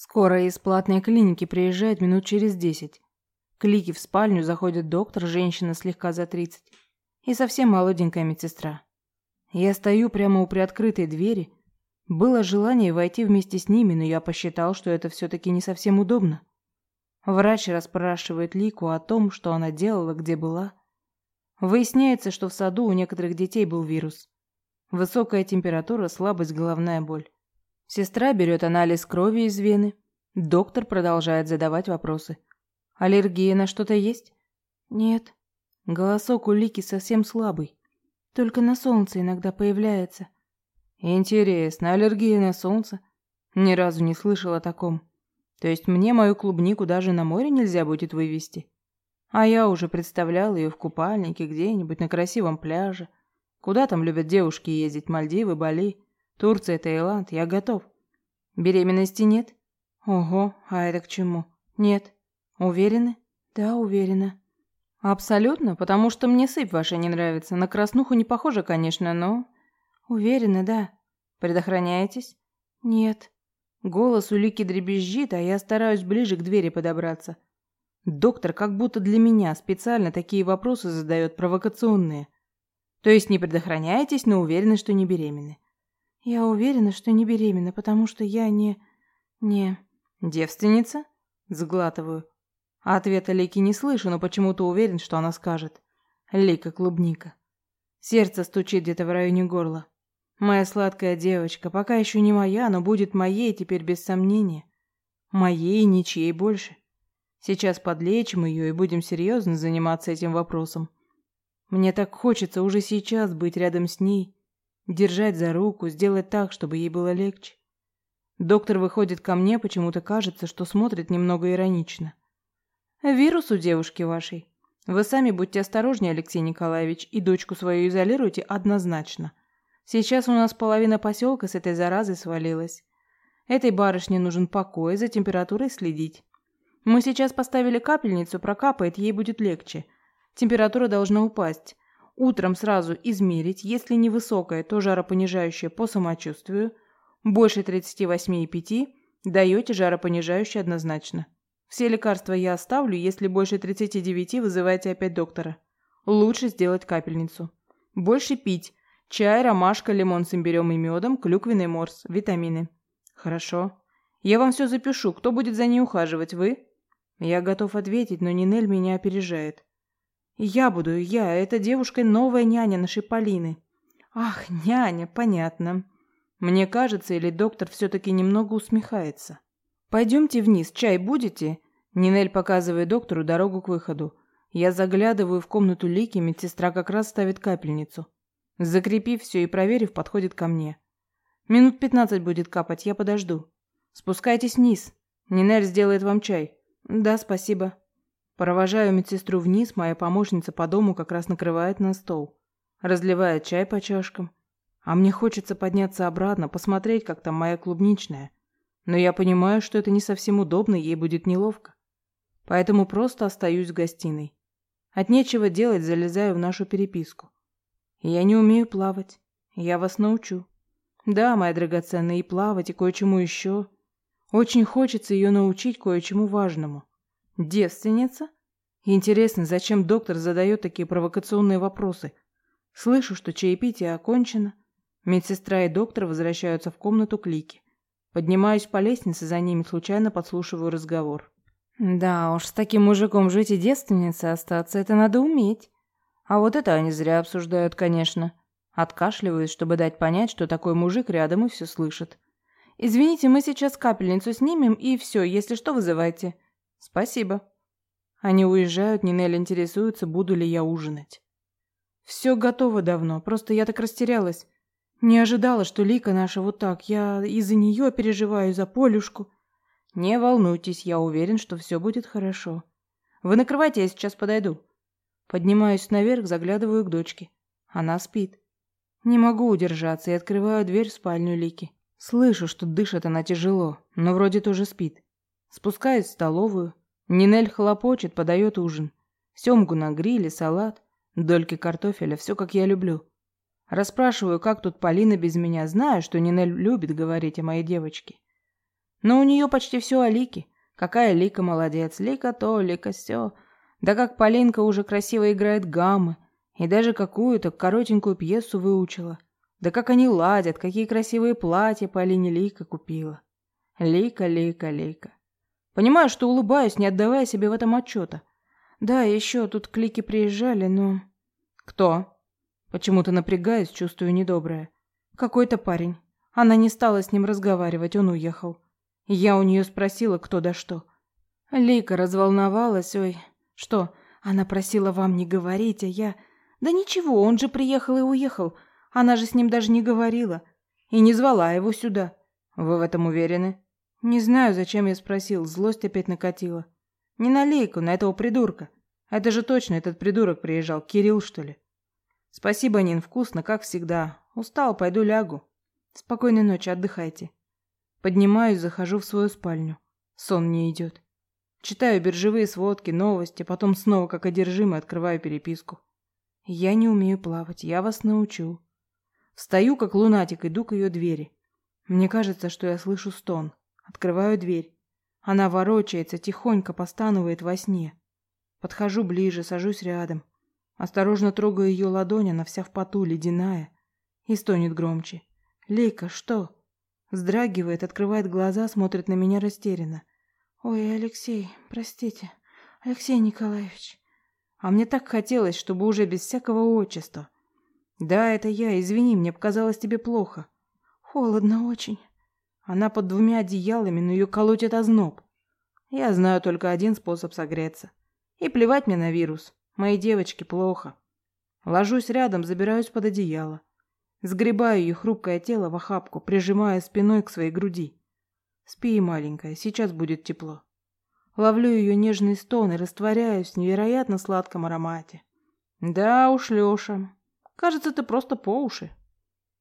Скоро из платной клиники приезжает минут через десять. К Лике в спальню заходит доктор, женщина слегка за тридцать, и совсем молоденькая медсестра. Я стою прямо у приоткрытой двери. Было желание войти вместе с ними, но я посчитал, что это все-таки не совсем удобно. Врач расспрашивает Лику о том, что она делала, где была. Выясняется, что в саду у некоторых детей был вирус. Высокая температура, слабость, головная боль. Сестра берет анализ крови из вены. Доктор продолжает задавать вопросы. Аллергия на что-то есть? Нет. Голосок у Лики совсем слабый. Только на солнце иногда появляется. Интересно, аллергия на солнце? Ни разу не слышала о таком. То есть мне мою клубнику даже на море нельзя будет вывести? А я уже представлял ее в купальнике где-нибудь на красивом пляже. Куда там любят девушки ездить? Мальдивы, Бали, Турция, Таиланд. Я готов. Беременности нет? Ого, а это к чему? Нет. Уверены? Да, уверена. Абсолютно, потому что мне сыпь ваша не нравится. На краснуху не похоже, конечно, но... Уверена, да. Предохраняетесь? Нет. Голос у Лики дребезжит, а я стараюсь ближе к двери подобраться. Доктор как будто для меня специально такие вопросы задает провокационные. То есть не предохраняетесь, но уверены, что не беременны. Я уверена, что не беременна, потому что я не... не... Девственница? Сглатываю. А ответа Лики не слышу, но почему-то уверен, что она скажет. Лика клубника. Сердце стучит где-то в районе горла. Моя сладкая девочка, пока еще не моя, но будет моей теперь без сомнения. Моей и ничьей больше. Сейчас подлечим ее и будем серьезно заниматься этим вопросом. Мне так хочется уже сейчас быть рядом с ней, держать за руку, сделать так, чтобы ей было легче. Доктор выходит ко мне, почему-то кажется, что смотрит немного иронично. Вирус у девушки вашей. Вы сами будьте осторожнее, Алексей Николаевич, и дочку свою изолируйте однозначно. Сейчас у нас половина поселка с этой заразой свалилась. Этой барышне нужен покой, за температурой следить. Мы сейчас поставили капельницу, прокапает, ей будет легче. Температура должна упасть. Утром сразу измерить, если невысокая, то жаропонижающее по самочувствию. Больше 38,5 даете жаропонижающее однозначно. Все лекарства я оставлю, если больше 39 вызываете опять доктора. Лучше сделать капельницу. Больше пить, Чай, ромашка, лимон с имбирем и медом, клюквенный морс, витамины. Хорошо. Я вам все запишу. Кто будет за ней ухаживать, вы? Я готов ответить, но Нинель меня опережает. Я буду, я. Эта девушка новая няня нашей Полины. Ах, няня, понятно. Мне кажется, или доктор все-таки немного усмехается. Пойдемте вниз, чай будете? Нинель показывает доктору дорогу к выходу. Я заглядываю в комнату Лики, медсестра как раз ставит капельницу. Закрепив все и проверив, подходит ко мне. Минут пятнадцать будет капать, я подожду. Спускайтесь вниз. Нинель сделает вам чай. Да, спасибо. Провожаю медсестру вниз, моя помощница по дому как раз накрывает на стол. Разливает чай по чашкам. А мне хочется подняться обратно, посмотреть, как там моя клубничная. Но я понимаю, что это не совсем удобно, ей будет неловко. Поэтому просто остаюсь в гостиной. От нечего делать залезаю в нашу переписку. Я не умею плавать. Я вас научу. Да, моя драгоценная, и плавать, и кое-чему еще. Очень хочется ее научить кое-чему важному. Девственница? Интересно, зачем доктор задает такие провокационные вопросы? Слышу, что чаепитие окончено. Медсестра и доктор возвращаются в комнату Клики. Поднимаюсь по лестнице за ними, случайно подслушиваю разговор. Да уж, с таким мужиком жить и девственницей остаться, это надо уметь. А вот это они зря обсуждают, конечно. Откашливаюсь, чтобы дать понять, что такой мужик рядом и все слышит. «Извините, мы сейчас капельницу снимем, и все, если что, вызывайте». «Спасибо». Они уезжают, Нинель интересуется, буду ли я ужинать. «Все готово давно, просто я так растерялась. Не ожидала, что Лика наша вот так. Я из-за нее переживаю, за Полюшку». «Не волнуйтесь, я уверен, что все будет хорошо. Вы накрывайте, я сейчас подойду». Поднимаюсь наверх, заглядываю к дочке. Она спит. Не могу удержаться и открываю дверь в спальню Лики. Слышу, что дышит она тяжело, но вроде тоже спит. Спускаюсь в столовую. Нинель хлопочет, подает ужин. Семгу на гриле, салат, дольки картофеля, все как я люблю. Расспрашиваю, как тут Полина без меня, знаю, что Нинель любит говорить о моей девочке. Но у нее почти все о Лике. Какая Лика молодец. Лика то, Лика сё. Да как Полинка уже красиво играет гаммы. И даже какую-то коротенькую пьесу выучила. Да как они ладят, какие красивые платья Полине Лика купила. Лика, Лика, Лика. Понимаю, что улыбаюсь, не отдавая себе в этом отчета. Да, еще тут клики приезжали, но... Кто? Почему-то напрягаюсь, чувствую недоброе. Какой-то парень. Она не стала с ним разговаривать, он уехал. Я у нее спросила, кто да что. Лика разволновалась, ой. Что, она просила вам не говорить, а я... Да ничего, он же приехал и уехал. Она же с ним даже не говорила. И не звала его сюда. Вы в этом уверены? Не знаю, зачем я спросил, злость опять накатила. Не на Лейку, на этого придурка. Это же точно этот придурок приезжал, Кирилл, что ли? Спасибо, Нин, вкусно, как всегда. Устал, пойду лягу. Спокойной ночи, отдыхайте. Поднимаюсь, захожу в свою спальню. Сон не идет. Читаю биржевые сводки, новости, потом снова как одержимый открываю переписку. Я не умею плавать, я вас научу. Встаю, как лунатик, иду к ее двери. Мне кажется, что я слышу стон. Открываю дверь. Она ворочается, тихонько постанывает во сне. Подхожу ближе, сажусь рядом. Осторожно трогаю ее ладонь, она вся в поту, ледяная. И стонет громче. «Лейка, что?» Вздрагивает, открывает глаза, смотрит на меня растерянно. «Ой, Алексей, простите. Алексей Николаевич». А мне так хотелось, чтобы уже без всякого отчества. «Да, это я, извини, мне показалось тебе плохо». «Холодно очень». Она под двумя одеялами, но ее колотит озноб. Я знаю только один способ согреться. И плевать мне на вирус. Моей девочке плохо. Ложусь рядом, забираюсь под одеяло. Сгребаю ее хрупкое тело в охапку, прижимая спиной к своей груди. Спи, маленькая, сейчас будет тепло. Ловлю ее нежный стон и растворяюсь в невероятно сладком аромате. Да уж, Леша, кажется, ты просто по уши.